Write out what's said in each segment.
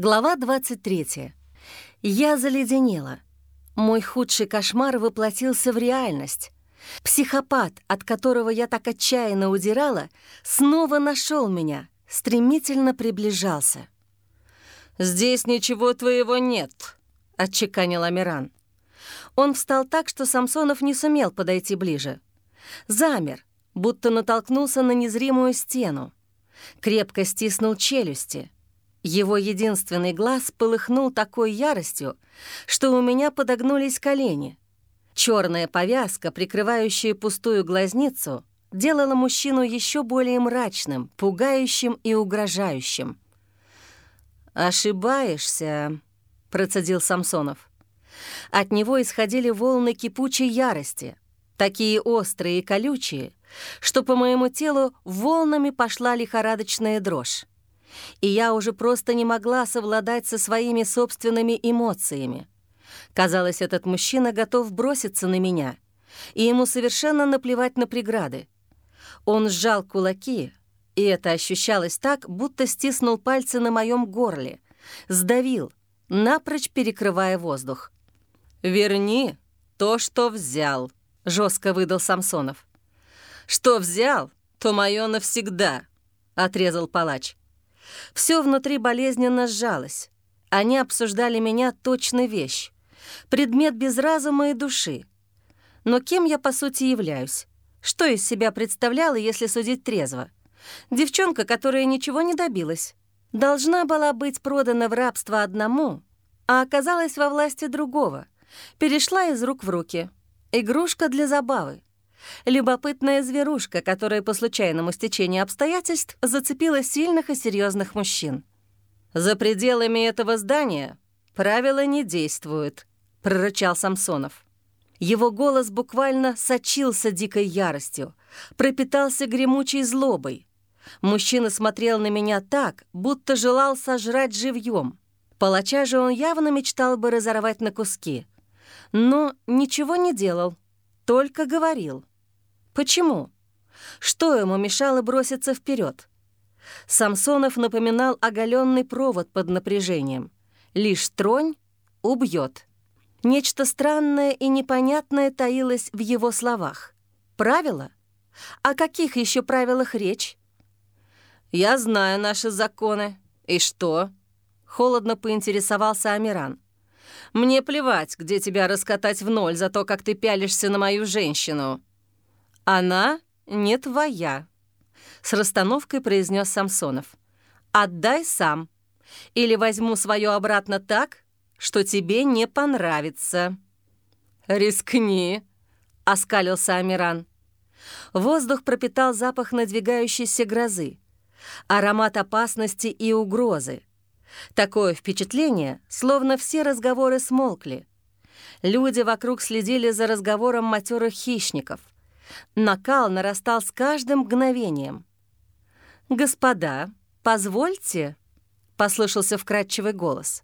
Глава 23. Я заледенела. Мой худший кошмар воплотился в реальность. Психопат, от которого я так отчаянно удирала, снова нашел меня, стремительно приближался. «Здесь ничего твоего нет», — отчеканил Амиран. Он встал так, что Самсонов не сумел подойти ближе. Замер, будто натолкнулся на незримую стену. Крепко стиснул челюсти — его единственный глаз полыхнул такой яростью, что у меня подогнулись колени. Черная повязка, прикрывающая пустую глазницу, делала мужчину еще более мрачным, пугающим и угрожающим. «Ошибаешься», — процедил Самсонов. От него исходили волны кипучей ярости, такие острые и колючие, что по моему телу волнами пошла лихорадочная дрожь и я уже просто не могла совладать со своими собственными эмоциями. Казалось, этот мужчина готов броситься на меня, и ему совершенно наплевать на преграды. Он сжал кулаки, и это ощущалось так, будто стиснул пальцы на моем горле, сдавил, напрочь перекрывая воздух. «Верни то, что взял», — жестко выдал Самсонов. «Что взял, то мое навсегда», — отрезал палач. Все внутри болезненно сжалось. Они обсуждали меня точно вещь. Предмет без разума и души. Но кем я, по сути, являюсь? Что из себя представляла, если судить трезво? Девчонка, которая ничего не добилась. Должна была быть продана в рабство одному, а оказалась во власти другого. Перешла из рук в руки. Игрушка для забавы. Любопытная зверушка, которая по случайному стечению обстоятельств зацепила сильных и серьезных мужчин. «За пределами этого здания правила не действуют», — прорычал Самсонов. Его голос буквально сочился дикой яростью, пропитался гремучей злобой. Мужчина смотрел на меня так, будто желал сожрать живьем. Палача же он явно мечтал бы разорвать на куски. Но ничего не делал, только говорил. Почему? Что ему мешало броситься вперед? Самсонов напоминал оголенный провод под напряжением. Лишь тронь — убьет. Нечто странное и непонятное таилось в его словах. Правила? О каких еще правилах речь? «Я знаю наши законы. И что?» — холодно поинтересовался Амиран. «Мне плевать, где тебя раскатать в ноль за то, как ты пялишься на мою женщину». «Она не твоя», — с расстановкой произнес Самсонов. «Отдай сам, или возьму свое обратно так, что тебе не понравится». «Рискни», — оскалился Амиран. Воздух пропитал запах надвигающейся грозы, аромат опасности и угрозы. Такое впечатление, словно все разговоры смолкли. Люди вокруг следили за разговором матерых хищников — Накал нарастал с каждым мгновением. «Господа, позвольте», — послышался вкрадчивый голос.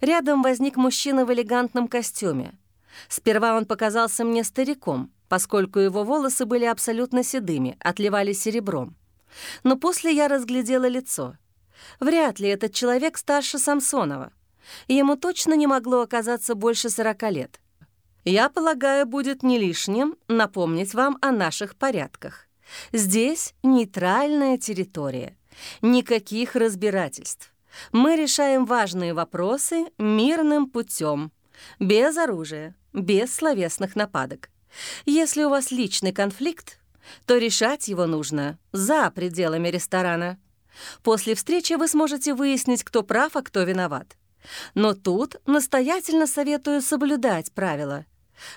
Рядом возник мужчина в элегантном костюме. Сперва он показался мне стариком, поскольку его волосы были абсолютно седыми, отливали серебром. Но после я разглядела лицо. Вряд ли этот человек старше Самсонова. Ему точно не могло оказаться больше сорока лет. Я полагаю, будет не лишним напомнить вам о наших порядках. Здесь нейтральная территория, никаких разбирательств. Мы решаем важные вопросы мирным путем, без оружия, без словесных нападок. Если у вас личный конфликт, то решать его нужно за пределами ресторана. После встречи вы сможете выяснить, кто прав, а кто виноват. Но тут настоятельно советую соблюдать правила.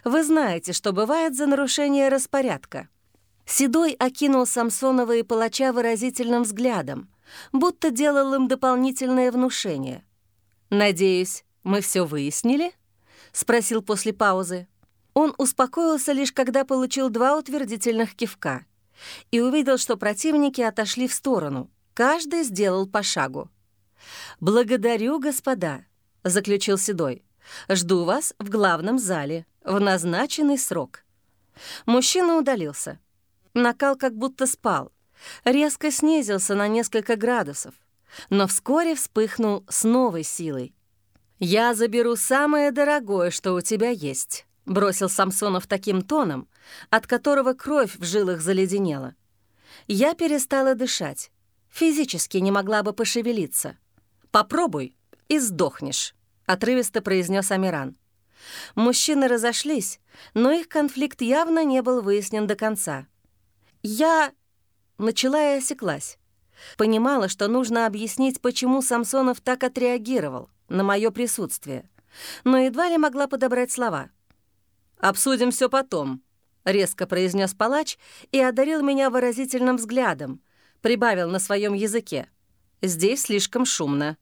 Вы знаете, что бывает за нарушение распорядка». Седой окинул Самсонова и палача выразительным взглядом, будто делал им дополнительное внушение. «Надеюсь, мы все выяснили?» — спросил после паузы. Он успокоился лишь когда получил два утвердительных кивка и увидел, что противники отошли в сторону. Каждый сделал по шагу. «Благодарю, господа», — заключил Седой. «Жду вас в главном зале» в назначенный срок. Мужчина удалился. Накал как будто спал. Резко снизился на несколько градусов. но вскоре вспыхнул с новой силой. «Я заберу самое дорогое, что у тебя есть», — бросил Самсонов таким тоном, от которого кровь в жилах заледенела. Я перестала дышать. Физически не могла бы пошевелиться. «Попробуй и сдохнешь», — отрывисто произнес Амиран. Мужчины разошлись, но их конфликт явно не был выяснен до конца. Я начала и осеклась. Понимала, что нужно объяснить, почему Самсонов так отреагировал на мое присутствие, но едва ли могла подобрать слова. «Обсудим все потом», — резко произнес палач и одарил меня выразительным взглядом, прибавил на своем языке. «Здесь слишком шумно».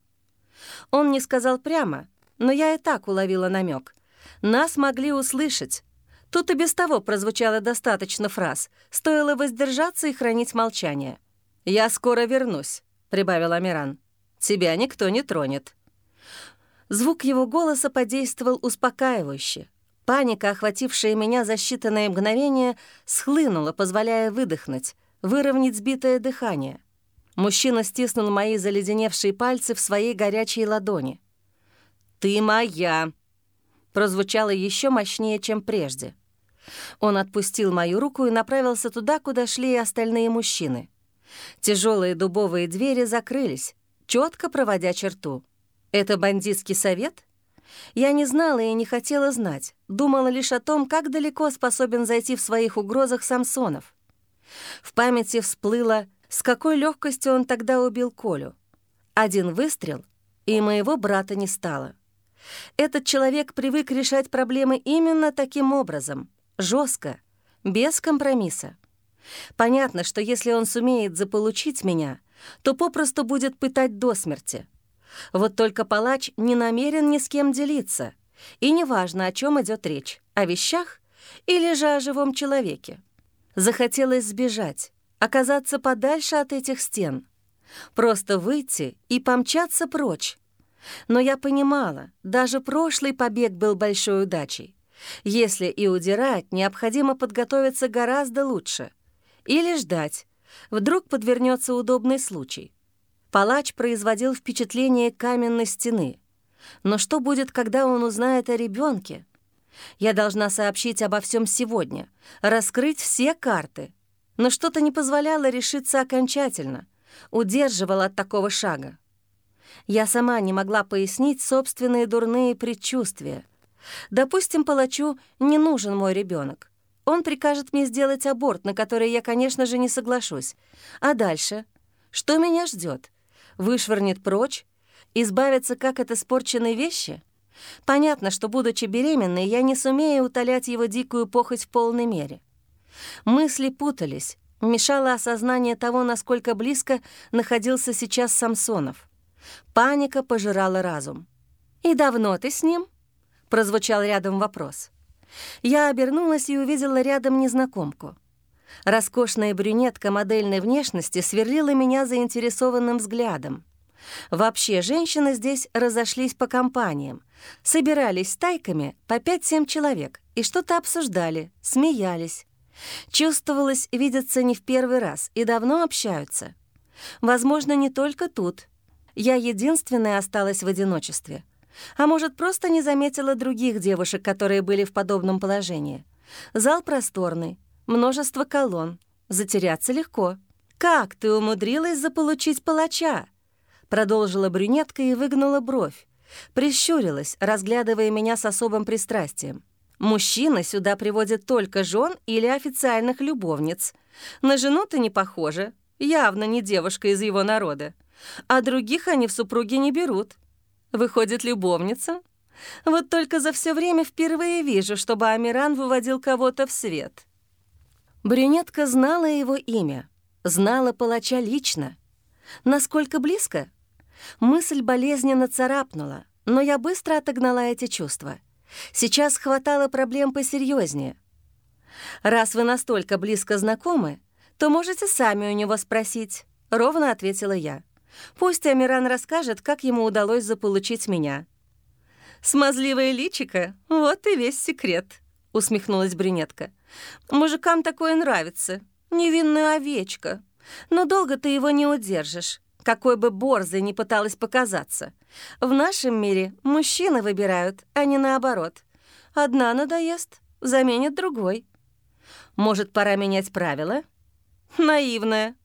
Он не сказал прямо, но я и так уловила намек. Нас могли услышать. Тут и без того прозвучало достаточно фраз. Стоило воздержаться и хранить молчание. «Я скоро вернусь», — прибавил Амиран. «Тебя никто не тронет». Звук его голоса подействовал успокаивающе. Паника, охватившая меня за считанные мгновения, схлынула, позволяя выдохнуть, выровнять сбитое дыхание. Мужчина стиснул мои заледеневшие пальцы в своей горячей ладони. «Ты моя!» Прозвучало еще мощнее, чем прежде. Он отпустил мою руку и направился туда, куда шли и остальные мужчины. Тяжелые дубовые двери закрылись, четко проводя черту. Это бандитский совет? Я не знала и не хотела знать, думала лишь о том, как далеко способен зайти в своих угрозах Самсонов. В памяти всплыло, с какой легкостью он тогда убил Колю. Один выстрел, и моего брата не стало. Этот человек привык решать проблемы именно таким образом, жестко, без компромисса. Понятно, что если он сумеет заполучить меня, то попросту будет пытать до смерти. Вот только палач не намерен ни с кем делиться, и неважно, о чем идет речь, о вещах или же о живом человеке. Захотелось сбежать, оказаться подальше от этих стен, просто выйти и помчаться прочь, но я понимала, даже прошлый побег был большой удачей. Если и удирать, необходимо подготовиться гораздо лучше. Или ждать. Вдруг подвернется удобный случай. Палач производил впечатление каменной стены. Но что будет, когда он узнает о ребенке? Я должна сообщить обо всем сегодня, раскрыть все карты. Но что-то не позволяло решиться окончательно, удерживало от такого шага. Я сама не могла пояснить собственные дурные предчувствия. Допустим, палачу не нужен мой ребенок. Он прикажет мне сделать аборт, на который я, конечно же, не соглашусь. А дальше? Что меня ждет? Вышвырнет прочь? Избавиться как от испорченной вещи? Понятно, что, будучи беременной, я не сумею утолять его дикую похоть в полной мере. Мысли путались, мешало осознание того, насколько близко находился сейчас Самсонов. Паника пожирала разум. «И давно ты с ним?» — прозвучал рядом вопрос. Я обернулась и увидела рядом незнакомку. Роскошная брюнетка модельной внешности сверлила меня заинтересованным взглядом. Вообще, женщины здесь разошлись по компаниям, собирались стайками по 5-7 человек и что-то обсуждали, смеялись. Чувствовалось, видятся не в первый раз и давно общаются. Возможно, не только тут, я единственная осталась в одиночестве. А может, просто не заметила других девушек, которые были в подобном положении. Зал просторный, множество колонн. Затеряться легко. «Как ты умудрилась заполучить палача?» Продолжила брюнетка и выгнула бровь. Прищурилась, разглядывая меня с особым пристрастием. Мужчины сюда приводят только жен или официальных любовниц. На жену ты не похожа, явно не девушка из его народа а других они в супруги не берут. Выходит, любовница? Вот только за все время впервые вижу, чтобы Амиран выводил кого-то в свет. Брюнетка знала его имя, знала палача лично. Насколько близко? Мысль болезненно царапнула, но я быстро отогнала эти чувства. Сейчас хватало проблем посерьезнее. «Раз вы настолько близко знакомы, то можете сами у него спросить», — ровно ответила я. Пусть Амиран расскажет, как ему удалось заполучить меня». «Смазливое личико — вот и весь секрет», — усмехнулась брюнетка. «Мужикам такое нравится. Невинная овечка. Но долго ты его не удержишь. какой бы борзой ни пыталась показаться. В нашем мире мужчины выбирают, а не наоборот. Одна надоест, заменит другой. Может, пора менять правила? Наивная.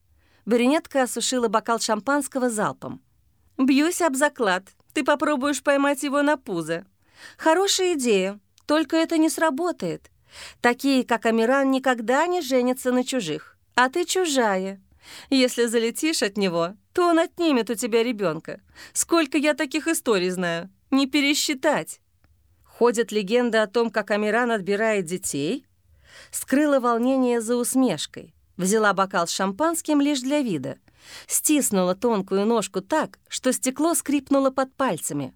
Брюнетка осушила бокал шампанского залпом. «Бьюсь об заклад. Ты попробуешь поймать его на пузо. Хорошая идея, только это не сработает. Такие, как Амиран, никогда не женятся на чужих. А ты чужая. Если залетишь от него, то он отнимет у тебя ребенка. Сколько я таких историй знаю. Не пересчитать. Ходит легенда о том, как Амиран отбирает детей. Скрыла волнение за усмешкой. Взяла бокал с шампанским лишь для вида. Стиснула тонкую ножку так, что стекло скрипнуло под пальцами.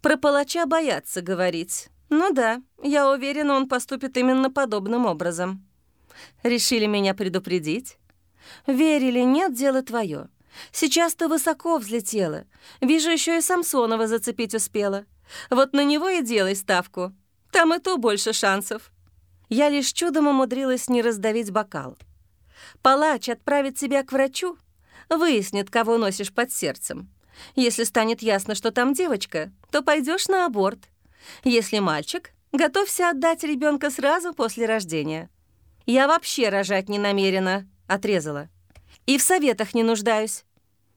Про палача боятся говорить. Ну да, я уверена, он поступит именно подобным образом. Решили меня предупредить? Верили, нет, дело твое. Сейчас ты высоко взлетела. Вижу, еще и Самсонова зацепить успела. Вот на него и делай ставку. Там и то больше шансов. Я лишь чудом умудрилась не раздавить бокал. Палач отправит тебя к врачу, выяснит, кого носишь под сердцем. Если станет ясно, что там девочка, то пойдешь на аборт. Если мальчик, готовься отдать ребенка сразу после рождения. Я вообще рожать не намерена, отрезала. И в советах не нуждаюсь.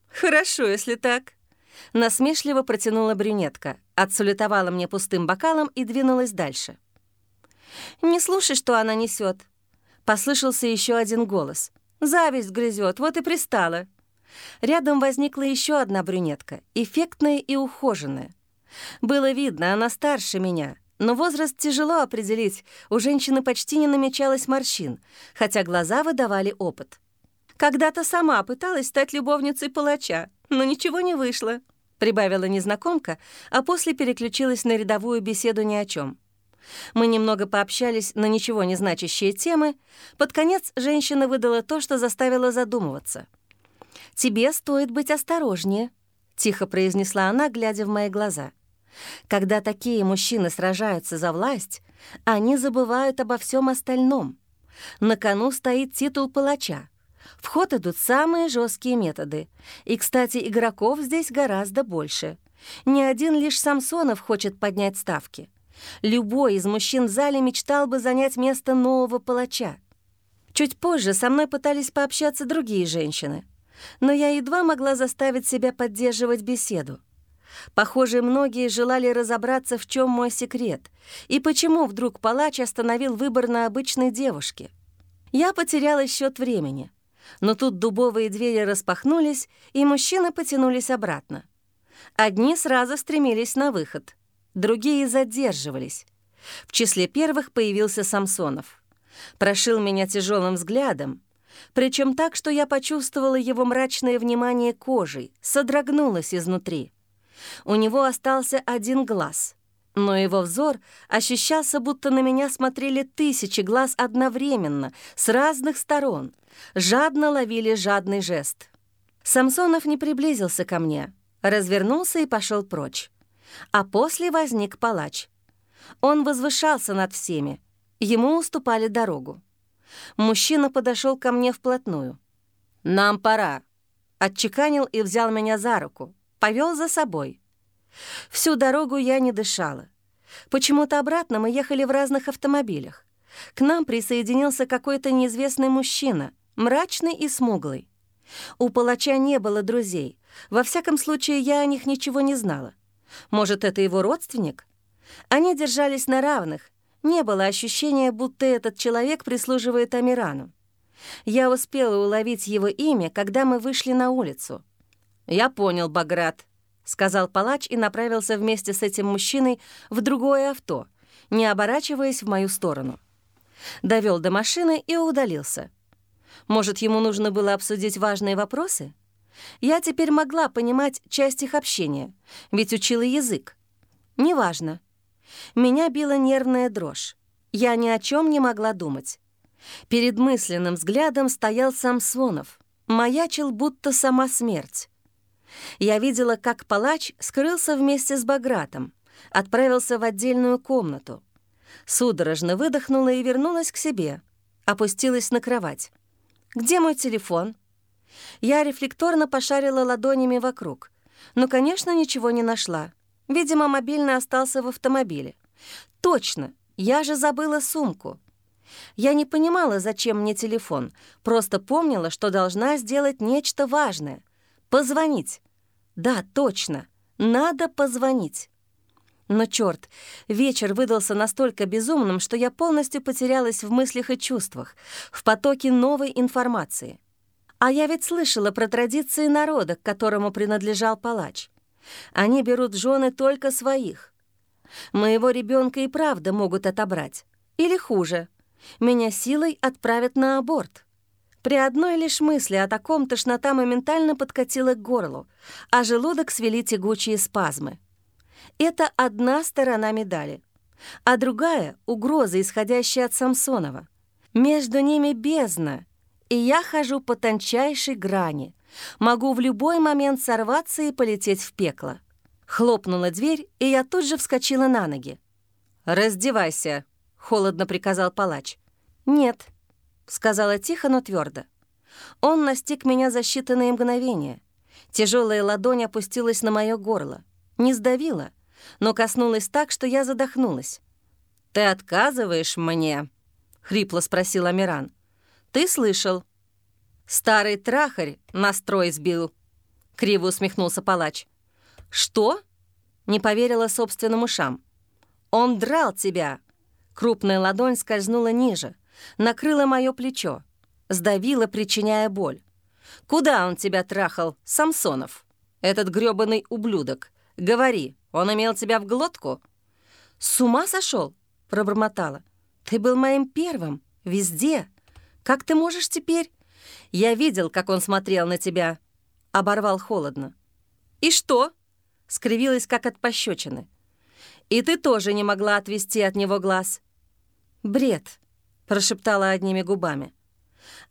Хорошо, если так. Насмешливо протянула брюнетка, отсулетовала мне пустым бокалом и двинулась дальше. «Не слушай, что она несет. Послышался еще один голос. «Зависть грызет, вот и пристала». Рядом возникла еще одна брюнетка, эффектная и ухоженная. Было видно, она старше меня, но возраст тяжело определить, у женщины почти не намечалось морщин, хотя глаза выдавали опыт. «Когда-то сама пыталась стать любовницей палача, но ничего не вышло», — прибавила незнакомка, а после переключилась на рядовую беседу ни о чем. Мы немного пообщались на ничего не значащие темы. Под конец женщина выдала то, что заставило задумываться. «Тебе стоит быть осторожнее», — тихо произнесла она, глядя в мои глаза. «Когда такие мужчины сражаются за власть, они забывают обо всем остальном. На кону стоит титул палача. В ход идут самые жесткие методы. И, кстати, игроков здесь гораздо больше. Ни один лишь Самсонов хочет поднять ставки. Любой из мужчин в зале мечтал бы занять место нового палача. Чуть позже со мной пытались пообщаться другие женщины, но я едва могла заставить себя поддерживать беседу. Похоже, многие желали разобраться, в чем мой секрет, и почему вдруг палач остановил выбор на обычной девушке. Я потеряла счет времени, но тут дубовые двери распахнулись, и мужчины потянулись обратно. Одни сразу стремились на выход — другие задерживались. В числе первых появился Самсонов. Прошил меня тяжелым взглядом, причем так, что я почувствовала его мрачное внимание кожей, содрогнулась изнутри. У него остался один глаз, но его взор ощущался, будто на меня смотрели тысячи глаз одновременно, с разных сторон, жадно ловили жадный жест. Самсонов не приблизился ко мне, развернулся и пошел прочь а после возник палач. Он возвышался над всеми, ему уступали дорогу. Мужчина подошел ко мне вплотную. «Нам пора», — отчеканил и взял меня за руку, повел за собой. Всю дорогу я не дышала. Почему-то обратно мы ехали в разных автомобилях. К нам присоединился какой-то неизвестный мужчина, мрачный и смуглый. У палача не было друзей. Во всяком случае, я о них ничего не знала. Может, это его родственник? Они держались на равных. Не было ощущения, будто этот человек прислуживает Амирану. Я успела уловить его имя, когда мы вышли на улицу. «Я понял, Баграт», — сказал палач и направился вместе с этим мужчиной в другое авто, не оборачиваясь в мою сторону. Довел до машины и удалился. Может, ему нужно было обсудить важные вопросы? Я теперь могла понимать часть их общения, ведь учила язык. Неважно. Меня била нервная дрожь. Я ни о чем не могла думать. Перед мысленным взглядом стоял Самсонов. Маячил, будто сама смерть. Я видела, как палач скрылся вместе с Багратом, отправился в отдельную комнату. Судорожно выдохнула и вернулась к себе. Опустилась на кровать. «Где мой телефон?» Я рефлекторно пошарила ладонями вокруг. Но, конечно, ничего не нашла. Видимо, мобильный остался в автомобиле. Точно, я же забыла сумку. Я не понимала, зачем мне телефон, просто помнила, что должна сделать нечто важное. Позвонить. Да, точно, надо позвонить. Но черт, вечер выдался настолько безумным, что я полностью потерялась в мыслях и чувствах, в потоке новой информации. А я ведь слышала про традиции народа, к которому принадлежал палач. Они берут жены только своих. Моего ребенка и правда могут отобрать. Или хуже, меня силой отправят на аборт. При одной лишь мысли о таком тошнота моментально подкатила к горлу, а желудок свели тягучие спазмы. Это одна сторона медали, а другая — угроза, исходящая от Самсонова. Между ними бездна, и я хожу по тончайшей грани. Могу в любой момент сорваться и полететь в пекло. Хлопнула дверь, и я тут же вскочила на ноги. «Раздевайся», — холодно приказал палач. «Нет», — сказала тихо, но твердо. Он настиг меня за считанные мгновения. Тяжелая ладонь опустилась на мое горло. Не сдавила, но коснулась так, что я задохнулась. «Ты отказываешь мне?» — хрипло спросил Амиран. «Ты слышал?» «Старый трахарь настрой сбил», — криво усмехнулся палач. «Что?» — не поверила собственным ушам. «Он драл тебя!» Крупная ладонь скользнула ниже, накрыла мое плечо, сдавила, причиняя боль. «Куда он тебя трахал, Самсонов? Этот грёбаный ублюдок. Говори, он имел тебя в глотку?» «С ума сошел? пробормотала. «Ты был моим первым, везде. Как ты можешь теперь?» «Я видел, как он смотрел на тебя», — оборвал холодно. «И что?» — скривилась, как от пощечины. «И ты тоже не могла отвести от него глаз». «Бред», — прошептала одними губами.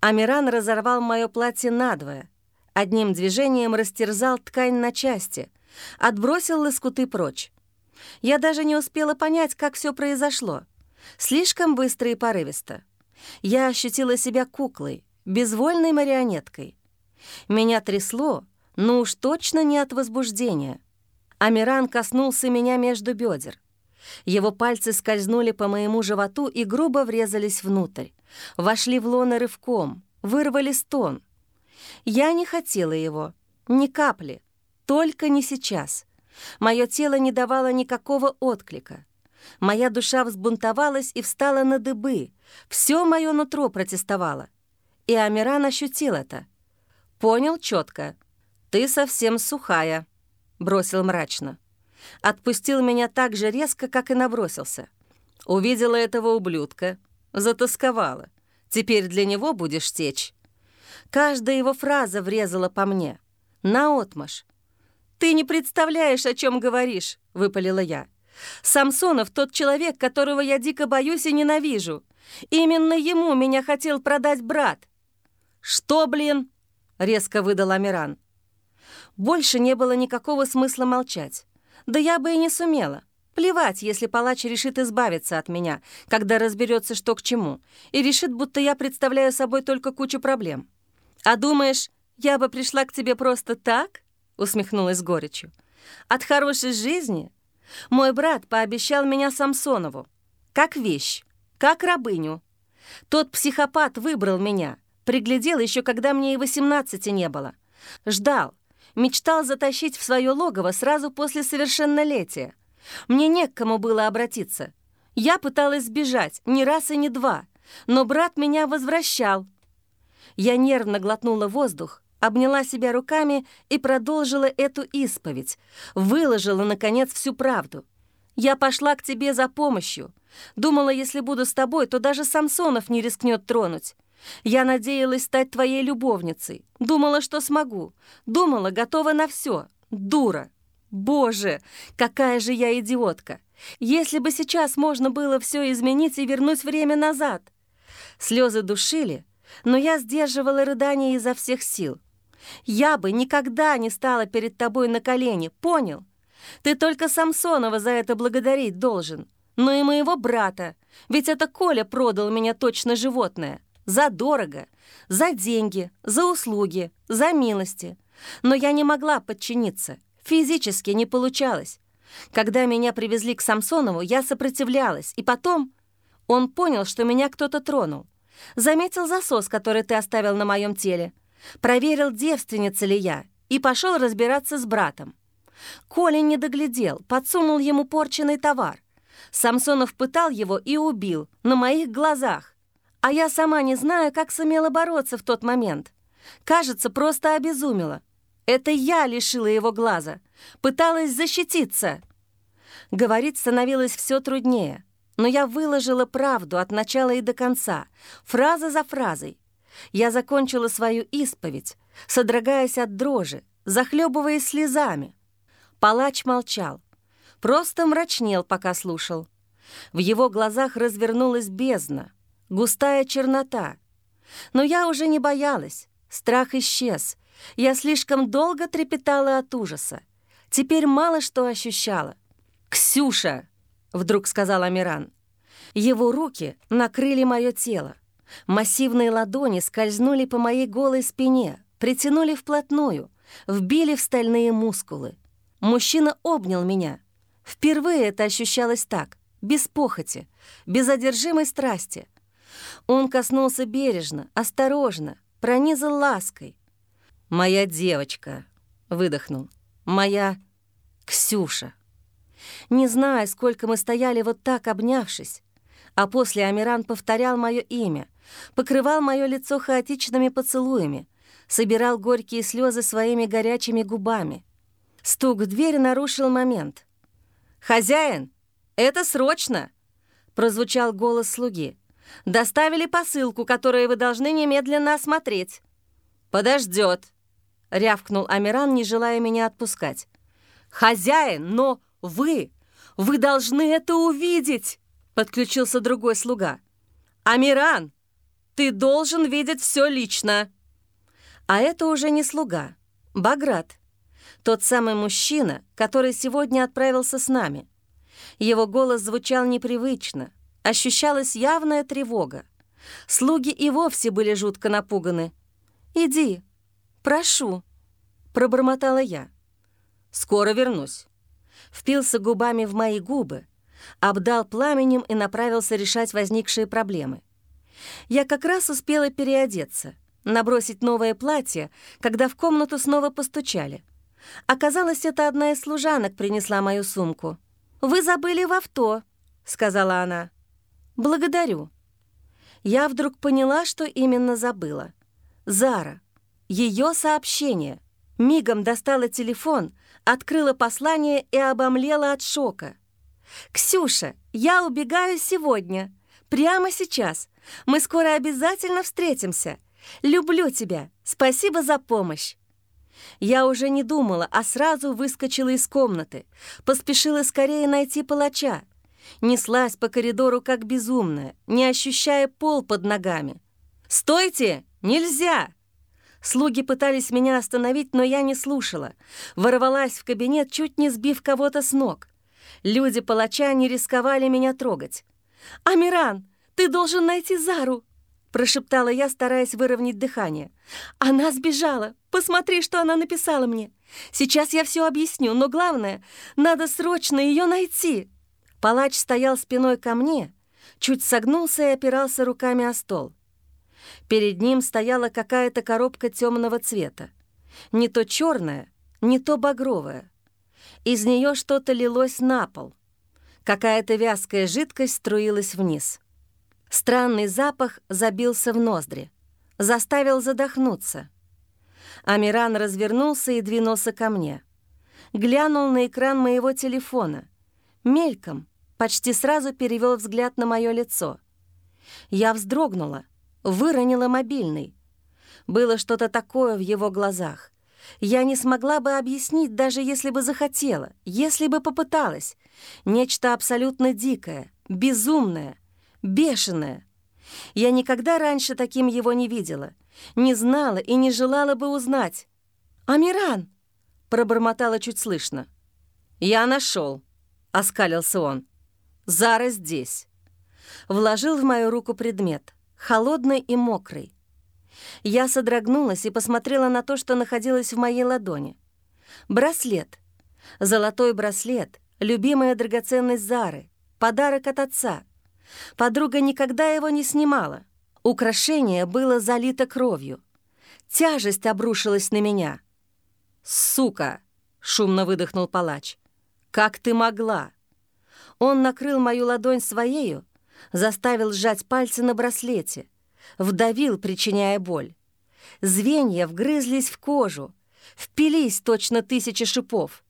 Амиран разорвал мое платье надвое, одним движением растерзал ткань на части, отбросил лоскуты прочь. Я даже не успела понять, как все произошло. Слишком быстро и порывисто. Я ощутила себя куклой, безвольной марионеткой. Меня трясло, но уж точно не от возбуждения. Амиран коснулся меня между бедер. Его пальцы скользнули по моему животу и грубо врезались внутрь. Вошли в лоно рывком, вырвали стон. Я не хотела его, ни капли, только не сейчас. Мое тело не давало никакого отклика. Моя душа взбунтовалась и встала на дыбы. Все мое нутро протестовало. И Амиран ощутил это. Понял четко. «Ты совсем сухая», — бросил мрачно. Отпустил меня так же резко, как и набросился. Увидела этого ублюдка, затасковала. Теперь для него будешь течь. Каждая его фраза врезала по мне. Наотмашь. «Ты не представляешь, о чем говоришь», — выпалила я. «Самсонов — тот человек, которого я дико боюсь и ненавижу. Именно ему меня хотел продать брат». «Что, блин?» — резко выдал Амиран. Больше не было никакого смысла молчать. Да я бы и не сумела. Плевать, если палач решит избавиться от меня, когда разберется, что к чему, и решит, будто я представляю собой только кучу проблем. А думаешь, я бы пришла к тебе просто так? Усмехнулась горечью. От хорошей жизни? Мой брат пообещал меня Самсонову. Как вещь, как рабыню. Тот психопат выбрал меня, приглядел еще, когда мне и восемнадцати не было. Ждал, мечтал затащить в свое логово сразу после совершеннолетия. Мне не к кому было обратиться. Я пыталась сбежать не раз и не два, но брат меня возвращал. Я нервно глотнула воздух, обняла себя руками и продолжила эту исповедь, выложила, наконец, всю правду. Я пошла к тебе за помощью. Думала, если буду с тобой, то даже Самсонов не рискнет тронуть. Я надеялась стать твоей любовницей. Думала, что смогу. Думала, готова на все. Дура. Боже, какая же я идиотка. Если бы сейчас можно было все изменить и вернуть время назад. Слезы душили, но я сдерживала рыдания изо всех сил. Я бы никогда не стала перед тобой на колени, понял? Ты только Самсонова за это благодарить должен, но и моего брата, ведь это Коля продал меня точно животное. задорого, за деньги, за услуги, за милости. Но я не могла подчиниться, физически не получалось. Когда меня привезли к Самсонову, я сопротивлялась, и потом он понял, что меня кто-то тронул. Заметил засос, который ты оставил на моем теле. Проверил, девственница ли я, и пошел разбираться с братом. Коля не доглядел, подсунул ему порченный товар. Самсонов пытал его и убил на моих глазах. А я сама не знаю, как сумела бороться в тот момент. Кажется, просто обезумела. Это я лишила его глаза. Пыталась защититься. Говорить становилось все труднее. Но я выложила правду от начала и до конца, фраза за фразой. Я закончила свою исповедь, содрогаясь от дрожи, захлебываясь слезами. Палач молчал, просто мрачнел, пока слушал. В его глазах развернулась бездна, густая чернота. Но я уже не боялась, страх исчез. Я слишком долго трепетала от ужаса. Теперь мало что ощущала. «Ксюша!» — вдруг сказал Амиран. Его руки накрыли мое тело. Массивные ладони скользнули по моей голой спине, притянули вплотную, вбили в стальные мускулы. Мужчина обнял меня. Впервые это ощущалось так, без похоти, без одержимой страсти. Он коснулся бережно, осторожно, пронизал лаской. «Моя девочка», — выдохнул, — «моя Ксюша». Не знаю, сколько мы стояли вот так, обнявшись, а после Амиран повторял мое имя, покрывал мое лицо хаотичными поцелуями, собирал горькие слезы своими горячими губами. Стук в дверь нарушил момент. «Хозяин, это срочно!» — прозвучал голос слуги. «Доставили посылку, которую вы должны немедленно осмотреть». «Подождет», — рявкнул Амиран, не желая меня отпускать. «Хозяин, но вы, вы должны это увидеть!» — подключился другой слуга. «Амиран, ты должен видеть все лично!» А это уже не слуга, Баграт. Тот самый мужчина, который сегодня отправился с нами. Его голос звучал непривычно, ощущалась явная тревога. Слуги и вовсе были жутко напуганы. «Иди, прошу», — пробормотала я. «Скоро вернусь». Впился губами в мои губы, обдал пламенем и направился решать возникшие проблемы. Я как раз успела переодеться, набросить новое платье, когда в комнату снова постучали. Оказалось, это одна из служанок принесла мою сумку. «Вы забыли в авто», — сказала она. «Благодарю». Я вдруг поняла, что именно забыла. Зара. Ее сообщение. Мигом достала телефон, открыла послание и обомлела от шока. «Ксюша, я убегаю сегодня. Прямо сейчас. Мы скоро обязательно встретимся. Люблю тебя. Спасибо за помощь». Я уже не думала, а сразу выскочила из комнаты. Поспешила скорее найти палача. Неслась по коридору как безумная, не ощущая пол под ногами. «Стойте! Нельзя!» Слуги пытались меня остановить, но я не слушала. Ворвалась в кабинет, чуть не сбив кого-то с ног. Люди палача не рисковали меня трогать. «Амиран, ты должен найти Зару!» прошептала я, стараясь выровнять дыхание. «Она сбежала. Посмотри, что она написала мне. Сейчас я все объясню, но главное, надо срочно ее найти». Палач стоял спиной ко мне, чуть согнулся и опирался руками о стол. Перед ним стояла какая-то коробка темного цвета. Не то черная, не то багровая. Из нее что-то лилось на пол. Какая-то вязкая жидкость струилась вниз. Странный запах забился в ноздри, заставил задохнуться. Амиран развернулся и двинулся ко мне. Глянул на экран моего телефона. Мельком, почти сразу перевел взгляд на мое лицо. Я вздрогнула, выронила мобильный. Было что-то такое в его глазах. Я не смогла бы объяснить, даже если бы захотела, если бы попыталась. Нечто абсолютно дикое, безумное — бешеное. Я никогда раньше таким его не видела, не знала и не желала бы узнать. «Амиран!» — пробормотала чуть слышно. «Я нашел, оскалился он. «Зара здесь». Вложил в мою руку предмет. холодный и мокрый. Я содрогнулась и посмотрела на то, что находилось в моей ладони. Браслет. Золотой браслет, любимая драгоценность Зары, подарок от отца. Подруга никогда его не снимала. Украшение было залито кровью. Тяжесть обрушилась на меня. «Сука!» — шумно выдохнул палач. «Как ты могла?» Он накрыл мою ладонь своею, заставил сжать пальцы на браслете, вдавил, причиняя боль. Звенья вгрызлись в кожу, впились точно тысячи шипов.